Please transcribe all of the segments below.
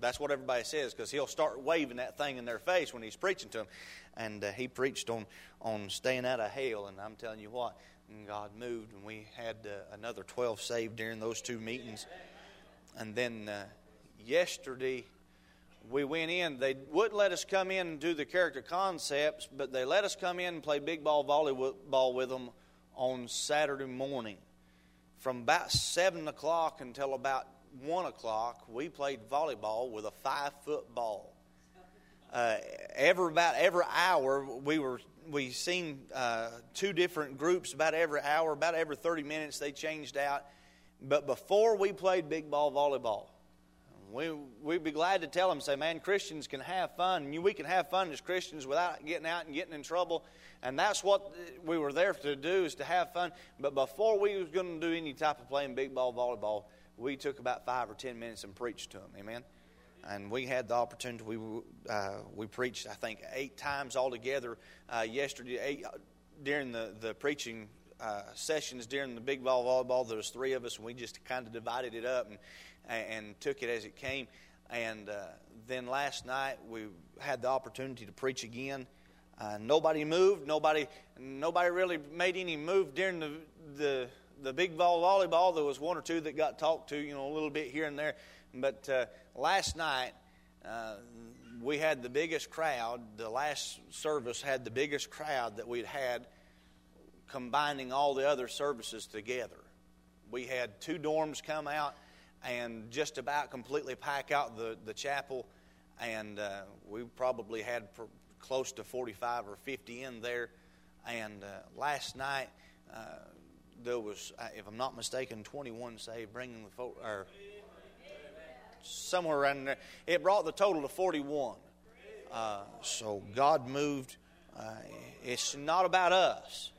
That's what everybody says because he'll start waving that thing in their face when he's preaching to them. And uh, he preached on, on staying out of hell. And I'm telling you what, God moved, and we had uh, another 12 saved during those two meetings. And then uh, yesterday, we went in. They wouldn't let us come in and do the character concepts, but they let us come in and play big ball volleyball with them on Saturday morning. From about 7 o'clock until about 1 o'clock, we played volleyball with a five foot ball. Uh, every about every hour, we were we seen uh, two different groups about every hour, about every 30 minutes they changed out. But before we played big ball volleyball, we, we'd be glad to tell them, say, man, Christians can have fun. We can have fun as Christians without getting out and getting in trouble. And that's what we were there to do, is to have fun. But before we was going to do any type of playing big ball volleyball, we took about five or ten minutes and preached to them. Amen? And we had the opportunity. We, uh, we preached, I think, eight times altogether uh, yesterday. Eight, uh, during the, the preaching uh, sessions during the big ball volleyball, there was three of us, and we just kind of divided it up. And and took it as it came. And uh, then last night we had the opportunity to preach again. Uh, nobody moved. Nobody, nobody really made any move during the, the the big ball volleyball. There was one or two that got talked to, you know, a little bit here and there. But uh, last night uh, we had the biggest crowd. The last service had the biggest crowd that we'd had, combining all the other services together. We had two dorms come out and just about completely pack out the, the chapel. And uh, we probably had close to 45 or 50 in there. And uh, last night, uh, there was, uh, if I'm not mistaken, 21 saved, bringing the folk, or somewhere around there. It brought the total to 41. Uh, so God moved. Uh, it's not about us.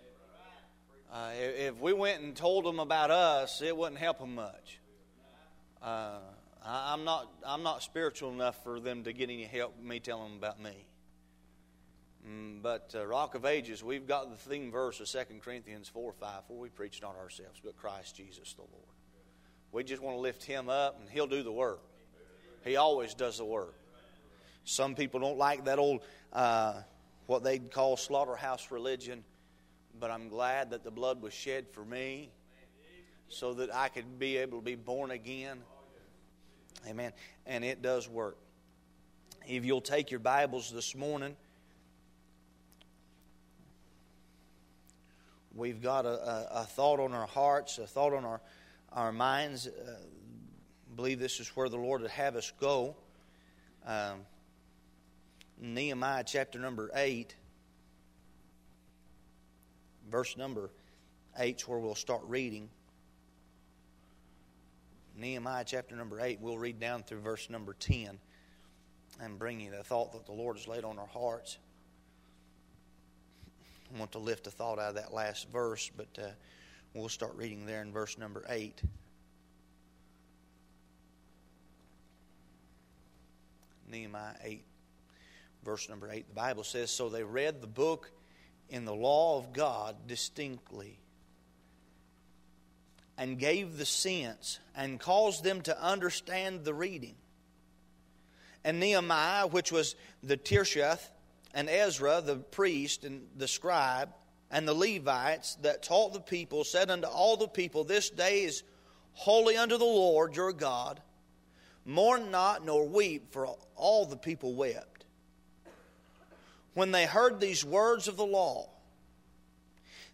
if we went and told them about us, it wouldn't help them much. Uh, I, am not I'm not spiritual enough for them to get any help me telling them about me. Mm, but uh, Rock of Ages, we've got the theme verse of 2 Corinthians 4 5, for we preach not ourselves, but Christ Jesus the Lord. We just want to lift Him up, and He'll do the work. He always does the work. Some people don't like that old, uh, what they'd call slaughterhouse religion, but I'm glad that the blood was shed for me so that I could be able to be born again. Amen. And it does work. If you'll take your Bibles this morning, we've got a, a, a thought on our hearts, a thought on our, our minds. Uh, believe this is where the Lord would have us go. Um, Nehemiah chapter number 8, verse number 8 is where we'll start reading. Nehemiah chapter number 8, we'll read down through verse number 10 and bring you the thought that the Lord has laid on our hearts. I want to lift a thought out of that last verse, but uh, we'll start reading there in verse number 8. Nehemiah 8, verse number 8. The Bible says, So they read the book in the law of God distinctly and gave the sense and caused them to understand the reading. And Nehemiah, which was the Tirshatha, and Ezra, the priest and the scribe, and the Levites that taught the people, said unto all the people, This day is holy unto the Lord your God. Mourn not nor weep, for all the people wept. When they heard these words of the law,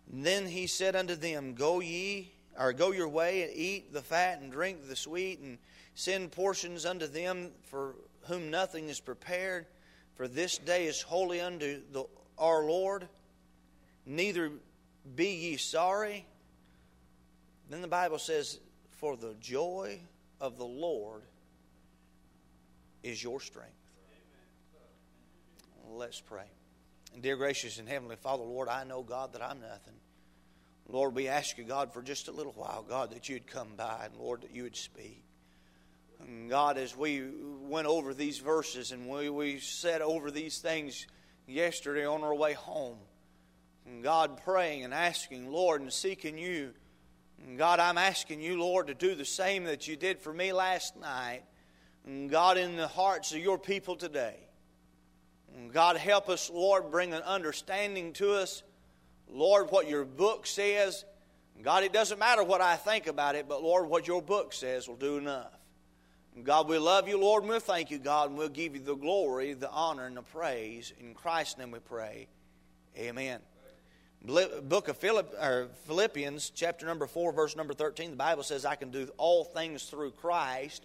then he said unto them, Go ye or go your way and eat the fat and drink the sweet and send portions unto them for whom nothing is prepared for this day is holy unto the, our lord. Neither be ye sorry. Then the bible says for the joy of the lord is your strength. Let's pray. Dear gracious and heavenly father lord i know god that i'm nothing. Lord, we ask you, God, for just a little while, God, that you'd come by and, Lord, that you would speak. God, as we went over these verses and we, we said over these things yesterday on our way home, God, praying and asking, Lord, and seeking you. God, I'm asking you, Lord, to do the same that you did for me last night. God, in the hearts of your people today. God, help us, Lord, bring an understanding to us. Lord, what your book says. God, it doesn't matter what I think about it, but Lord, what your book says will do enough. God, we love you, Lord, and we'll thank you, God, and we'll give you the glory, the honor, and the praise. In Christ's name we pray. Amen. Book of Philippians, chapter number 4, verse number 13, the Bible says, I can do all things through Christ,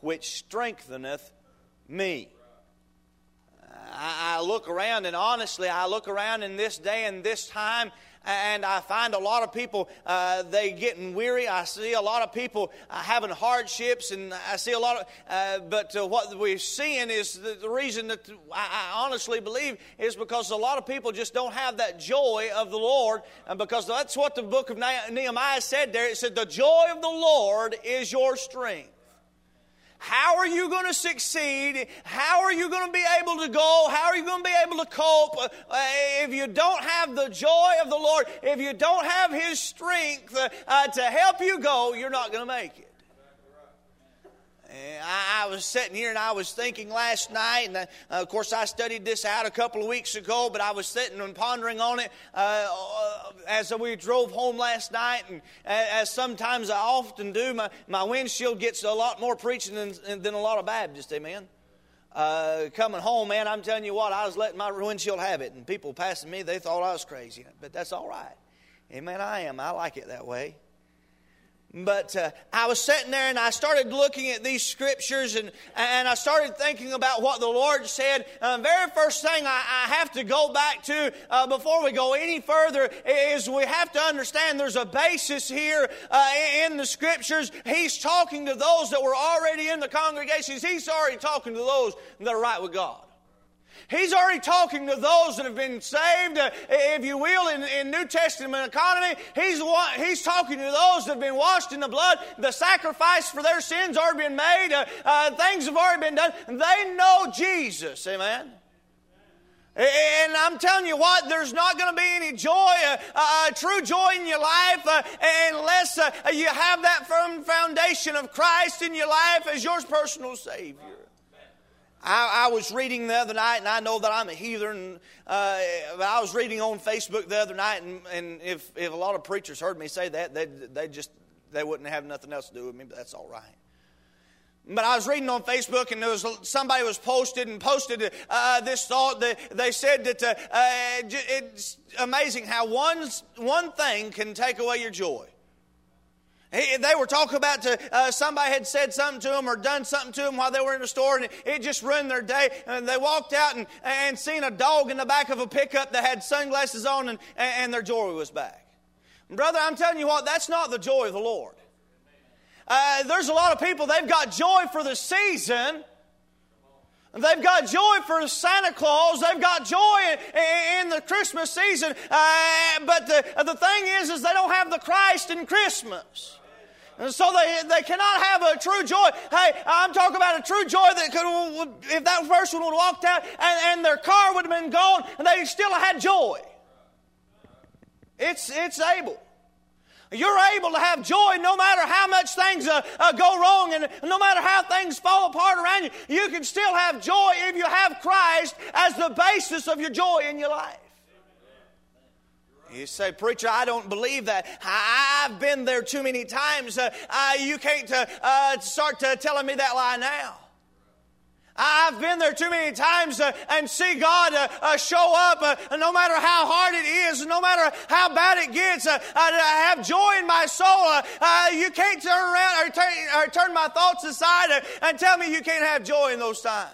which strengtheneth me. I, look around, and honestly, I look around in this day and this time, and I find a lot of people uh, they getting weary. I see a lot of people uh, having hardships, and I see a lot of. Uh, but uh, what we're seeing is the, the reason that I, I, honestly believe is because a lot of people just don't have that joy of the Lord, and because that's what the book of Nehemiah said there. It said, "The joy of the Lord is your strength." How are you going to succeed? How are you going to be able to go? How are you going to be able to cope uh, if you don't have the joy of the Lord? If you don't have His strength uh, to help you go, you're not going to make it. I, was sitting here and I was thinking last night, and uh, of course I studied this out a couple of weeks ago, but I was sitting and pondering on it uh, uh as we drove home last night, and as sometimes I often do, my, my windshield gets a lot more preaching than, than a lot of Baptists, amen. Uh, coming home, man, I'm telling you what, I was letting my windshield have it, and people passing me, they thought I was crazy, but that's all right. Amen, I am. I like it that way. But uh, I was sitting there and I started looking at these scriptures and, and I started thinking about what the Lord said. Uh, very first thing I, I have to go back to uh, before we go any further is we have to understand there's a basis here uh, in the scriptures. He's talking to those that were already in the congregations, He's already talking to those that are right with God. He's already talking to those that have been saved, uh, if you will, in, in New Testament economy. He's, he's talking to those that have been washed in the blood. The sacrifice for their sins already been made. Uh, uh, things have already been done. They know Jesus. Amen. And I'm telling you what, there's not going to be any joy, uh, uh, true joy in your life, uh, unless uh, you have that firm foundation of Christ in your life as your personal Savior. I, I, was reading the other night, and I know that I'm a heathen. Uh, I was reading on Facebook the other night, and, and if, if a lot of preachers heard me say that, they they just they wouldn't have nothing else to do with me. But that's all right. But I was reading on Facebook, and there was somebody was posted and posted uh, this thought. That they said that uh, uh it's amazing how one one thing can take away your joy. He, they were talking about to, uh, somebody had said something to them or done something to them while they were in the store, and it, it just ruined their day. And they walked out and, and seen a dog in the back of a pickup that had sunglasses on, and, and their joy was back. brother, I'm telling you what, that's not the joy of the Lord. Uh, there's a lot of people, they've got joy for the season. They've got joy for Santa Claus. They've got joy in, the Christmas season. Uh, but the, the thing is, is they don't have the Christ in Christmas. And so they, they cannot have a true joy. Hey, I'm talking about a true joy that could, if that person would have walked out and, and their car would have been gone, and they still had joy. It's, it's able. You're able to have joy no matter how much things uh, uh, go wrong and no matter how things fall apart around you. You can still have joy if you have Christ as the basis of your joy in your life. You say, Preacher, I don't believe that. I've been there too many times. Uh, you can't uh, uh, start telling me that lie now. I've been there too many times uh, and see God uh, uh, show up uh, no matter how hard it is, no matter how bad it gets. Uh, I have joy in my soul. Uh, you can't turn around or turn, or turn my thoughts aside and tell me you can't have joy in those times.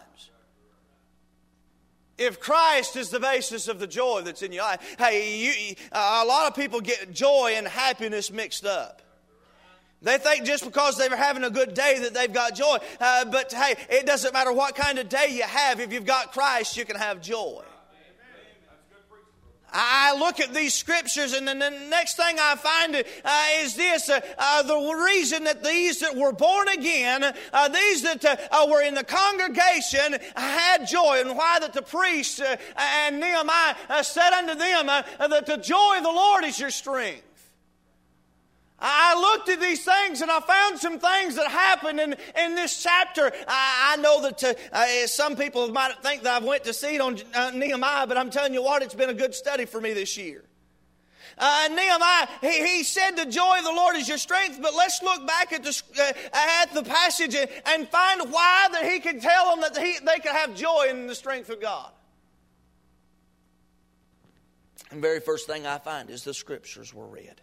If Christ is the basis of the joy that's in your life, hey, you, a lot of people get joy and happiness mixed up. They think just because they're having a good day that they've got joy. Uh, but hey, it doesn't matter what kind of day you have. If you've got Christ, you can have joy. I look at these scriptures, and the next thing I find uh, is this uh, uh, the reason that these that were born again, uh, these that uh, were in the congregation, had joy, and why that the priest uh, and Nehemiah said unto them that the joy of the Lord is your strength. I looked at these things and I found some things that happened in, in this chapter. I, I know that uh, uh, some people might think that I've went to see it on uh, Nehemiah, but I'm telling you what, it's been a good study for me this year. Uh, Nehemiah, he, he, said the joy of the Lord is your strength, but let's look back at the, uh, at the passage and, and, find why that he could tell them that he, they could have joy in the strength of God. And very first thing I find is the scriptures were read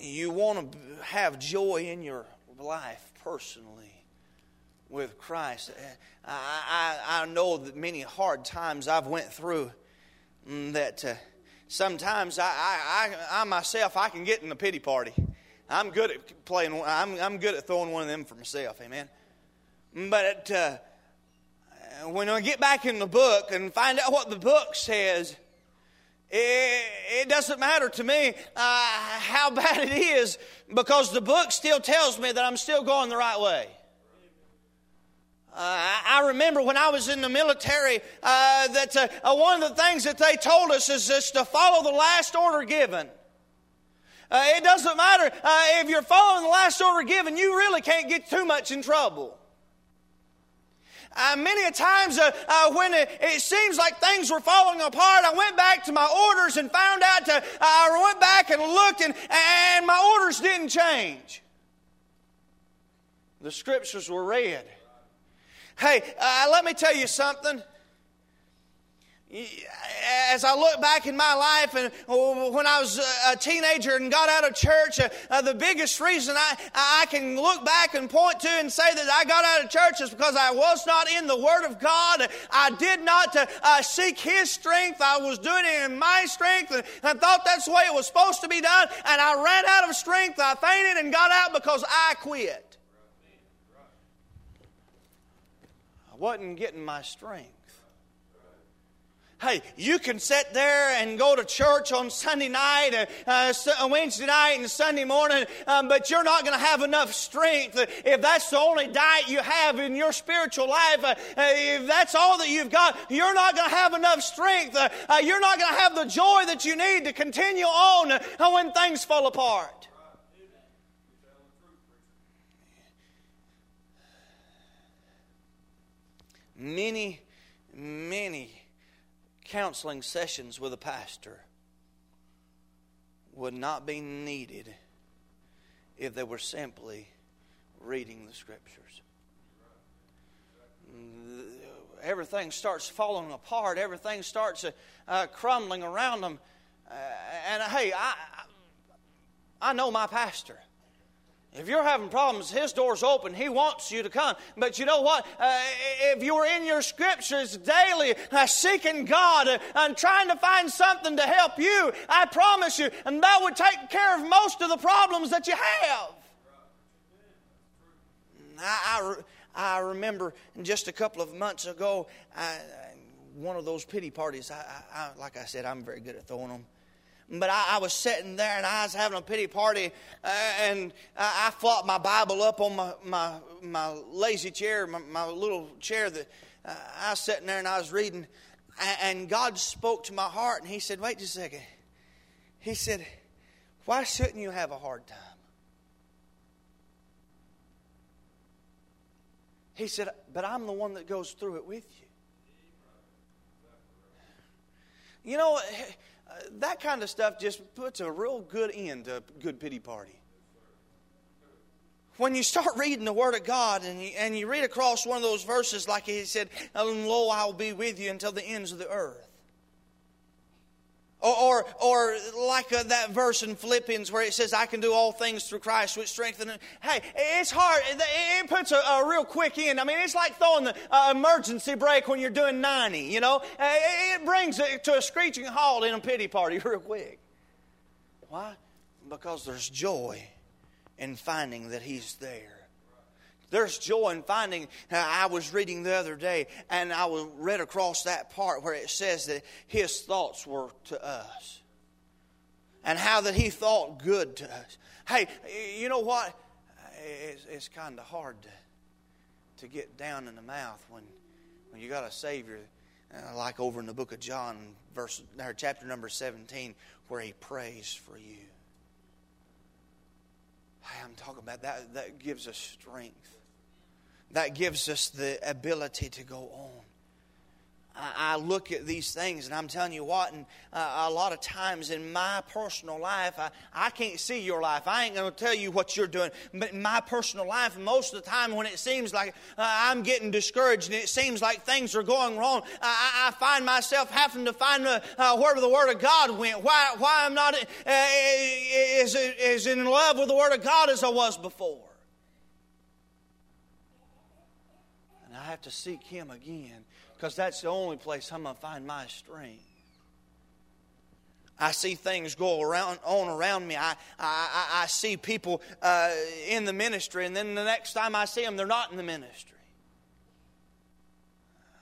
you want to have joy in your life personally with Christ. I, I, I know that many hard times I've went through mm, that uh, sometimes I, I, I, myself I can get in a pity party. I'm good at playing. I'm, I'm good at throwing one of them for myself. Amen. But uh, when I get back in the book and find out what the book says, it, it doesn't matter to me uh, how bad it is because the book still tells me that I'm still going the right way. Uh, I remember when I was in the military uh, that uh, uh, one of the things that they told us is just to follow the last order given. Uh, it doesn't matter uh, if you're following the last order given, you really can't get too much in trouble. Uh, many a times uh, uh, when it, it, seems like things were falling apart, I went back to my orders and found out to, I went back and looked and, and my orders didn't change. The scriptures were read. Hey, uh, let me tell you something as I look back in my life and when I was a teenager and got out of church, uh, uh, the biggest reason I, I can look back and point to and say that I got out of church is because I was not in the Word of God. I did not uh seek His strength. I was doing it in my strength and I thought that's the way it was supposed to be done. And I ran out of strength. I fainted and got out because I quit. I wasn't getting my strength. Hey, you can sit there and go to church on Sunday night, uh, uh, Wednesday night, and Sunday morning, um, but you're not going to have enough strength if that's the only diet you have in your spiritual life. Uh, if that's all that you've got, you're not going to have enough strength. Uh, uh you're not going to have the joy that you need to continue on uh, when things fall apart. Many, many counseling sessions with a pastor would not be needed if they were simply reading the scriptures. Everything starts falling apart, everything starts uh, crumbling around them. Uh, and hey, I, I know my pastor. If you're having problems, His door's open. He wants you to come. But you know what? Uh, if you are in your scriptures daily uh, seeking God uh, and trying to find something to help you, I promise you, and that would take care of most of the problems that you have. I, I, I remember just a couple of months ago, I, one of those pity parties. I, like I said, I'm very good at throwing them. But I, I, was sitting there and I was having a pity party, uh, and I, I flopped my Bible up on my, my, my lazy chair, my, my little chair that uh, I was sitting there and I was reading. And God spoke to my heart, and He said, Wait just a second. He said, Why shouldn't you have a hard time? He said, But I'm the one that goes through it with you. You know, that kind of stuff just puts a real good end to a good pity party. When you start reading the Word of God and you, and you read across one of those verses, like he said, Lo, I will be with you until the ends of the earth. Or, or, or like uh, that verse in Philippians where it says, I can do all things through Christ which strengthen it. Hey, it's hard. It puts a, a real quick end. I mean, it's like throwing the uh, emergency brake when you're doing 90, you know? Uh, it brings it to a screeching halt in a pity party real quick. Why? Because there's joy in finding that He's there. There's joy in finding. I was reading the other day, and I read across that part where it says that his thoughts were to us, and how that he thought good to us. Hey, you know what? It's, it's kind of hard to to get down in the mouth when when you got a Savior, uh, like over in the book of John, verse or chapter number seventeen, where he prays for you. I'm talking about that. That gives us strength. That gives us the ability to go on. I, look at these things and I'm telling you what, and uh, a lot of times in my personal life, I, I can't see your life. I ain't going to tell you what you're doing. But in my personal life, most of the time when it seems like uh, I'm getting discouraged and it seems like things are going wrong, I, I find myself having to find uh, uh where the Word of God went, why, why I'm not uh, as, as in love with the Word of God as I was before. And I have to seek Him again because that's the only place I'm going to find my strength. I see things go around on around me. I, I, I see people uh, in the ministry, and then the next time I see them, they're not in the ministry.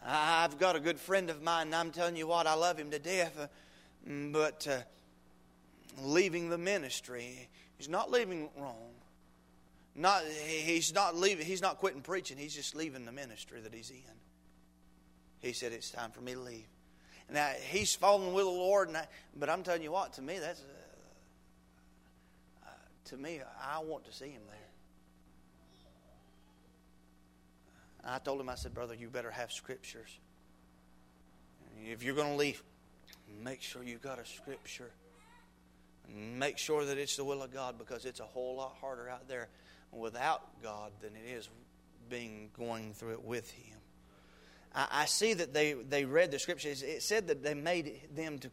I've got a good friend of mine, and I'm telling you what, I love him to death. Uh, but uh, leaving the ministry, he's not leaving wrong. Not, he's not leaving. He's not quitting preaching. He's just leaving the ministry that he's in he said, It's time for me to leave. Now, he's fallen with the Lord, I, but I'm telling you what, to me, that's. Uh, uh, to me, I want to see him there. I told him, I said, Brother, you better have scriptures. If you're going to leave, make sure you've got a scripture. Make sure that it's the will of God because it's a whole lot harder out there without God than it is being going through it with Him. I, I see that they, they read the scriptures. It said that they made them to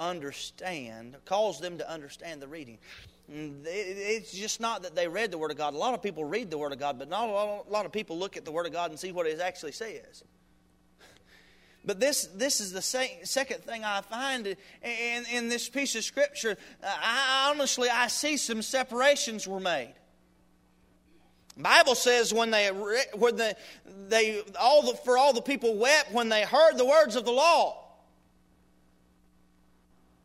understand, caused them to understand the reading. It's just not that they read the Word of God. A lot of people read the Word of God, but not a lot of people look at the Word of God and see what it actually says. But this, this is the second thing I find in, in this piece of Scripture. I, honestly, I see some separations were made. Bible says when they when the, they all the, for all the people wept when they heard the words of the law.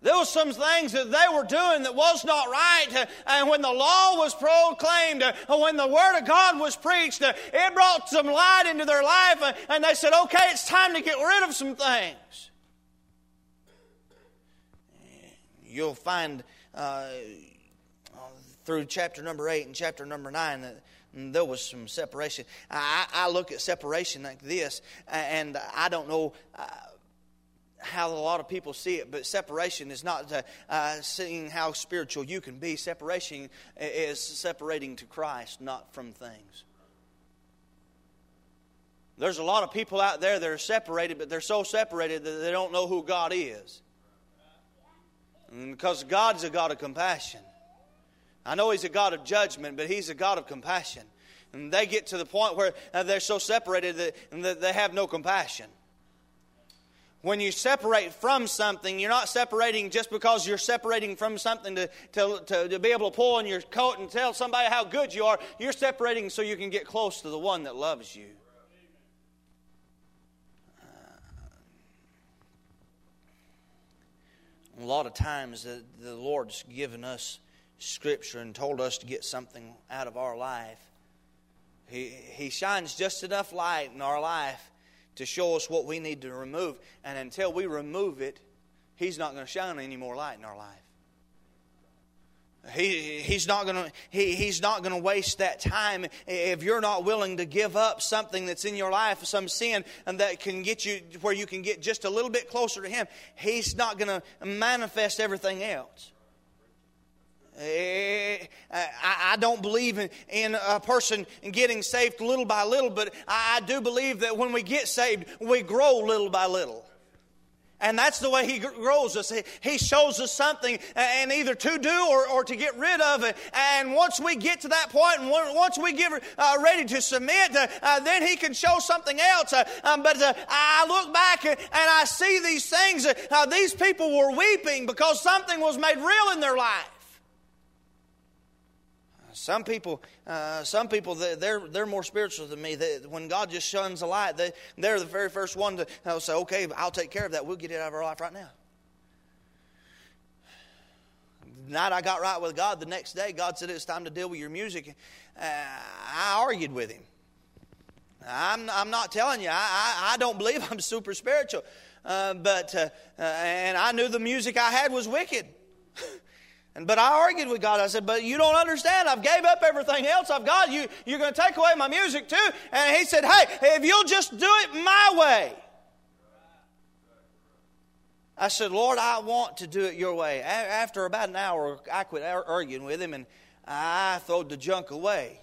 There was some things that they were doing that was not right, uh, and when the law was proclaimed, uh, when the word of God was preached, uh, it brought some light into their life, and they said, "Okay, it's time to get rid of some things." You'll find uh, through chapter number eight and chapter number nine that there was some separation. I, I look at separation like this, and I don't know. Uh, how a lot of people see it, but separation is not uh, seeing how spiritual you can be. Separation is separating to Christ, not from things. There's a lot of people out there that are separated, but they're so separated that they don't know who God is. Because God's a God of compassion. I know He's a God of judgment, but He's a God of compassion. And they get to the point where uh, they're so separated that they have no compassion. When you separate from something, you're not separating just because you're separating from something to, to, to, to be able to pull on your coat and tell somebody how good you are. You're separating so you can get close to the one that loves you. a lot of times the, the Lord's given us Scripture and told us to get something out of our life, he, he shines just enough light in our life to show us what we need to remove. And until we remove it, He's not going to shine any more light in our life. He, he's not going to he, he's not going to waste that time if you're not willing to give up something that's in your life, some sin, and that can get you where you can get just a little bit closer to Him. He's not going to manifest everything else. Eh, I don't believe in a person getting saved little by little, but I do believe that when we get saved, we grow little by little. And that's the way He grows us. He shows us something, and either to do or, or to get rid of it. And once we get to that point, and once we get uh, ready to submit, uh, uh, then He can show something else. Um, but I look back and I see these things. These people were weeping because something was made real in their life. Some people, uh, some people, they're they're more spiritual than me. They, when God just shuns a light, they they're the very first one to say, "Okay, I'll take care of that. We'll get it out of our life right now." The night I got right with God, the next day, God said it's time to deal with your music. Uh, I argued with Him. I'm, I'm not telling you. I, I, I don't believe I'm super spiritual, uh, but uh, uh, and I knew the music I had was wicked. And, but I argued with God. I said, But you don't understand. I've gave up everything else I've got. You, you're going to take away my music too. And he said, Hey, if you'll just do it my way. I said, Lord, I want to do it your way. After about an hour, I quit arguing with him and I throwed the junk away.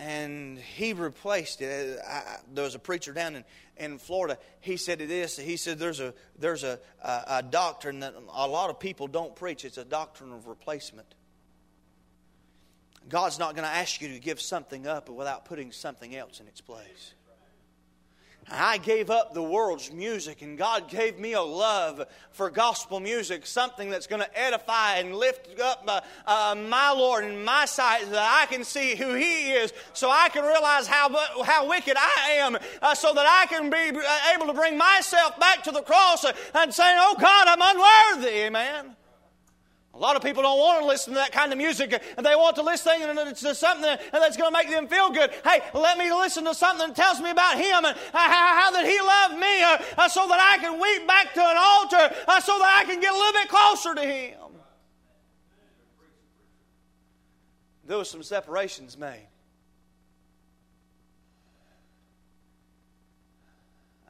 And he replaced it. I, there was a preacher down in, in Florida. He said this. He said there's a there's a, a, a doctrine that a lot of people don't preach. It's a doctrine of replacement. God's not going to ask you to give something up without putting something else in its place. I gave up the world's music, and God gave me a love for gospel music, something that's going to edify and lift up uh, uh, my Lord in my sight so that I can see who He is, so I can realize how, how wicked I am, uh, so that I can be uh, able to bring myself back to the cross and say, Oh God, I'm unworthy, amen. A lot of people don't want to listen to that kind of music, and they want to listen to something that's going to make them feel good. Hey, let me listen to something that tells me about Him and how that He loved me, uh, uh, so that I can weep back to an altar, uh, so that I can get a little bit closer to Him. There was some separations made.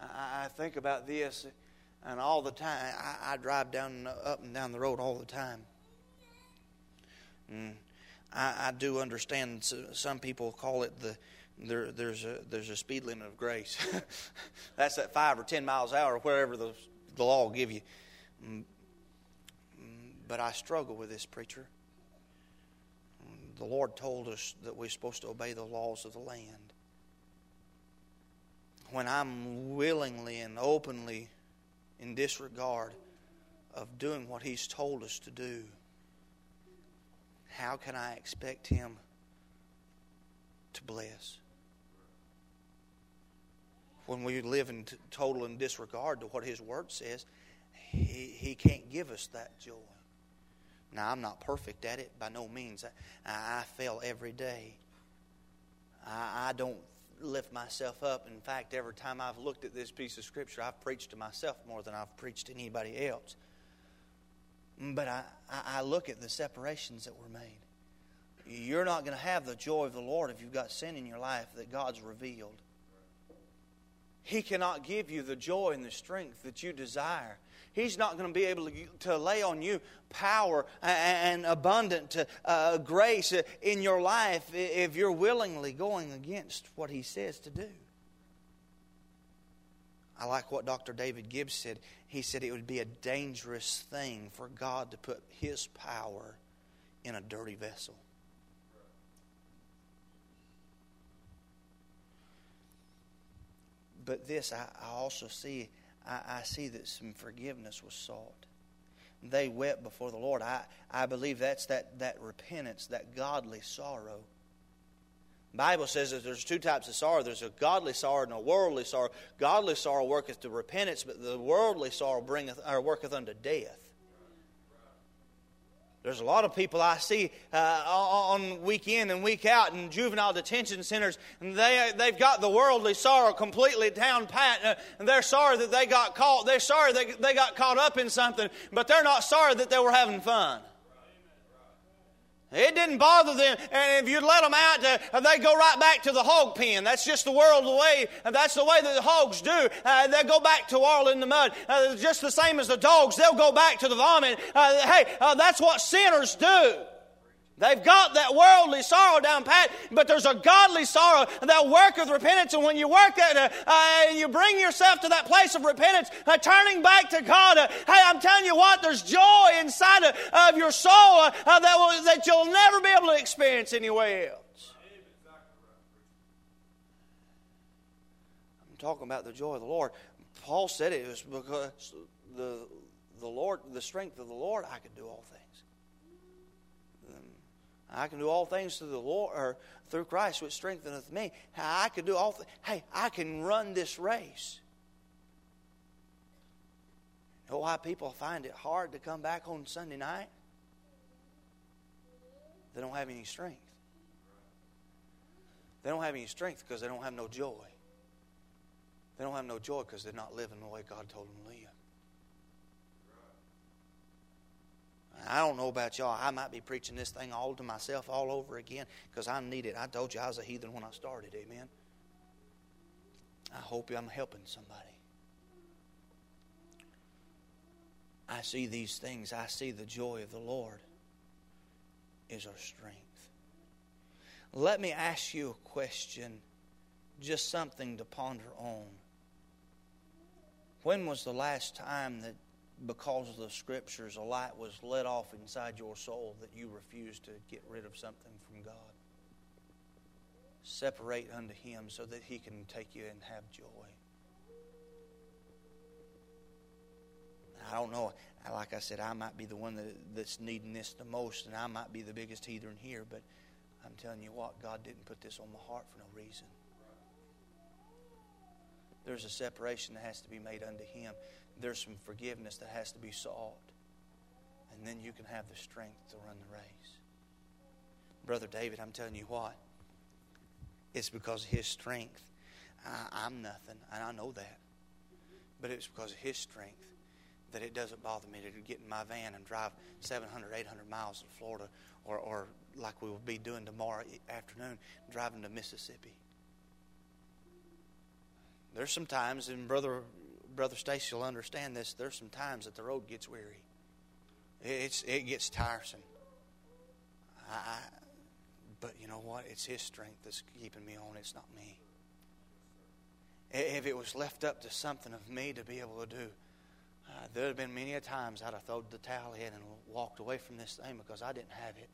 I think about this, and all the time I, I drive down up and down the road all the time. Mm. I, I, do understand some people call it the there, there's a there's a speed limit of grace. That's at five or ten miles an hour, wherever the the law will give you. Mm. Mm. But I struggle with this preacher. The Lord told us that we're supposed to obey the laws of the land. When I'm willingly and openly in disregard of doing what He's told us to do how can I expect Him to bless? When we live in total disregard to what His Word says, He, he can't give us that joy. Now, I'm not perfect at it by no means. I, I fail every day. I, I don't lift myself up. In fact, every time I've looked at this piece of Scripture, I've preached to myself more than I've preached to anybody else. But I, I look at the separations that were made. You're not going to have the joy of the Lord if you've got sin in your life that God's revealed. He cannot give you the joy and the strength that you desire. He's not going to be able to, to lay on you power and abundant uh, grace in your life if you're willingly going against what He says to do. I like what Dr. David Gibbs said. He said it would be a dangerous thing for God to put His power in a dirty vessel. But this, I, I also see, I, I see that some forgiveness was sought they wept before the Lord. I, I believe that's that, that repentance, that godly sorrow Bible says that there's two types of sorrow. There's a godly sorrow and a worldly sorrow. Godly sorrow worketh to repentance, but the worldly sorrow bringeth or worketh unto death. There's a lot of people I see uh, on week in and week out in juvenile detention centers, and they, they've got the worldly sorrow completely down pat. Uh, and they're sorry that they got caught. They're sorry they, they got caught up in something, but they're not sorry that they were having fun. It didn't bother them. And if you let them out, uh, they go right back to the hog pen. That's just the world the way. That's the way that the hogs do. Uh, they go back to all in the mud. Uh, just the same as the dogs. They'll go back to the vomit. Uh, hey, uh, that's what sinners do. They've got that worldly sorrow down pat, but there's a godly sorrow that worketh repentance. And when you work that, uh, uh, you bring yourself to that place of repentance, uh, turning back to God. Uh, hey, I'm telling you what, there's joy inside of, your soul uh, that, will, that you'll never be able to experience anywhere else. I'm talking about the joy of the Lord. Paul said it was because the, the Lord, the strength of the Lord, I could do all things. I can do all things through the Lord or through Christ which strengtheneth me. I can do all things. Hey, I can run this race. You know why people find it hard to come back on Sunday night? They don't have any strength. They don't have any strength because they don't have no joy. They don't have no joy because they're not living the way God told them to live. I don't know about y'all. I might be preaching this thing all to myself all over again because I need it. I told you I was a heathen when I started. Amen. I hope I'm helping somebody. I see these things. I see the joy of the Lord is our strength. Let me ask you a question, just something to ponder on. When was the last time that, because of the scriptures, a light was let off inside your soul that you refused to get rid of something from God? Separate unto Him so that He can take you and have joy. I don't know. Like I said, I might be the one that, that's needing this the most, and I might be the biggest heathen here, but I'm telling you what, God didn't put this on my heart for no reason. There's a separation that has to be made unto Him. There's some forgiveness that has to be sought. And then you can have the strength to run the race. Brother David, I'm telling you what, it's because of his strength. I, am nothing, and I know that. But it's because of his strength that it doesn't bother me to get in my van and drive 700, 800 miles to Florida, or, or like we will be doing tomorrow afternoon, driving to Mississippi. There's some times, and brother brother Stacy will understand this. There's some times that the road gets weary. It's it gets tiresome. I, I, but you know what? It's His strength that's keeping me on. It's not me. If it was left up to something of me to be able to do, uh, there have been many a times I'd have thrown the towel in and walked away from this thing because I didn't have it.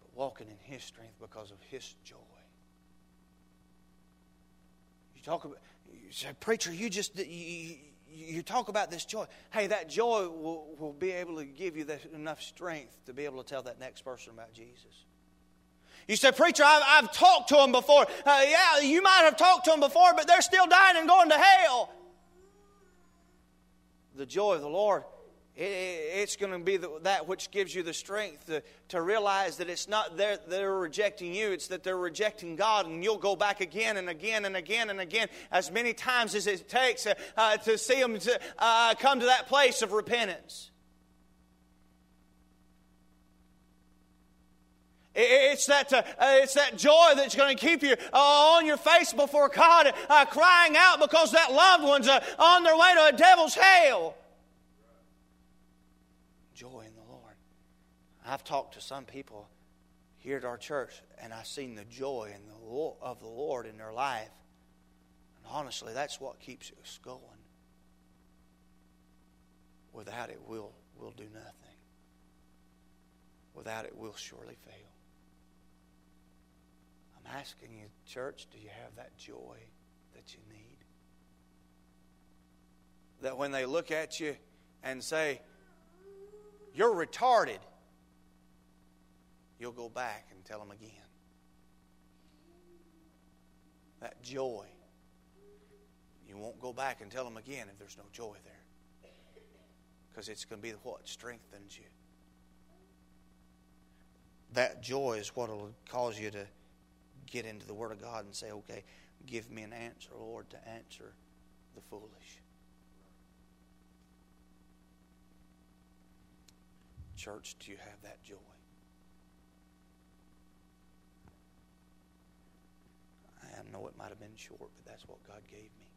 But walking in His strength because of His joy. You talk about, you say, preacher, you just you, you talk about this joy. Hey, that joy will, will be able to give you enough strength to be able to tell that next person about Jesus. You say, Preacher, I've, I've talked to them before. Uh, yeah, you might have talked to them before, but they're still dying and going to hell. The joy of the Lord it's going to be that which gives you the strength to, to realize that it's not they're, they're rejecting you, it's that they're rejecting God, and you'll go back again and again and again and again, as many times as it takes uh, uh, to see them to, uh, come to that place of repentance. It's that, uh, it's that joy that's going to keep you uh, on your face before God, uh, crying out because that loved one's uh, on their way to a devil's hell. I've talked to some people here at our church, and I've seen the joy and the of the Lord in their life. And honestly, that's what keeps us going. Without it, we'll, we'll do nothing. Without it, we'll surely fail. I'm asking you, church, do you have that joy that you need? That when they look at you and say, You're retarded, you'll go back and tell them again. That joy. You won't go back and tell them again if there's no joy there. Because it's going to be what strengthens you. That joy is what will cause you to get into the Word of God and say, okay, give me an answer, Lord, to answer the foolish. Church, do you have that joy? I know it might have been short, but that's what God gave me.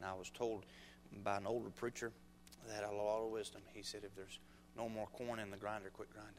And I was told by an older preacher that had a lot of wisdom. He said, if there's no more corn in the grinder, quit grinding.